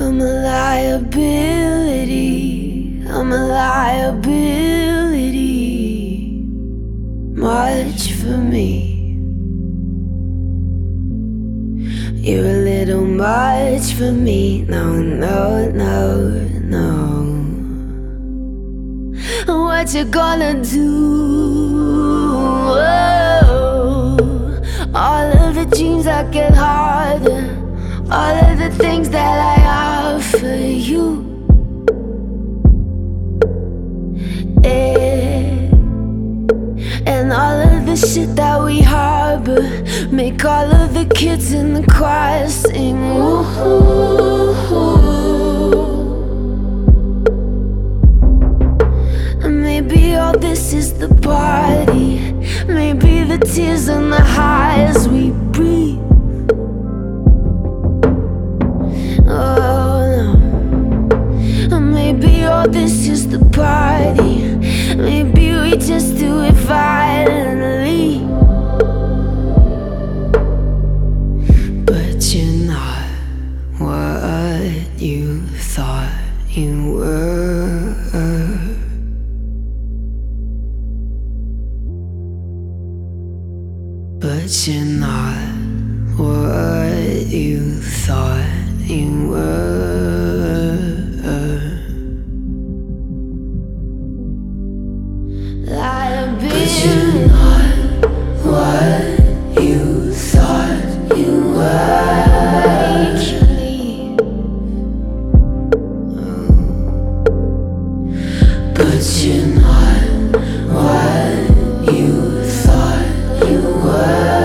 I'm a liability. I'm a liability. Much for me. You're a little much for me. No, no, no, no. What you gonna do? All of the dreams that get harder. All of the things that I And all of the shit that we harbor make all of the kids in the choir sing. Ooh. Maybe all this is the party. Maybe the tears and the highs we breathe. Oh no. Maybe all this is the party. Maybe thought you were. But you're not what you thought you were. I've been but you're not what you thought you were. world.